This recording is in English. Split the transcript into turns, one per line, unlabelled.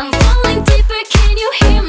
I'm falling deeper, can you hear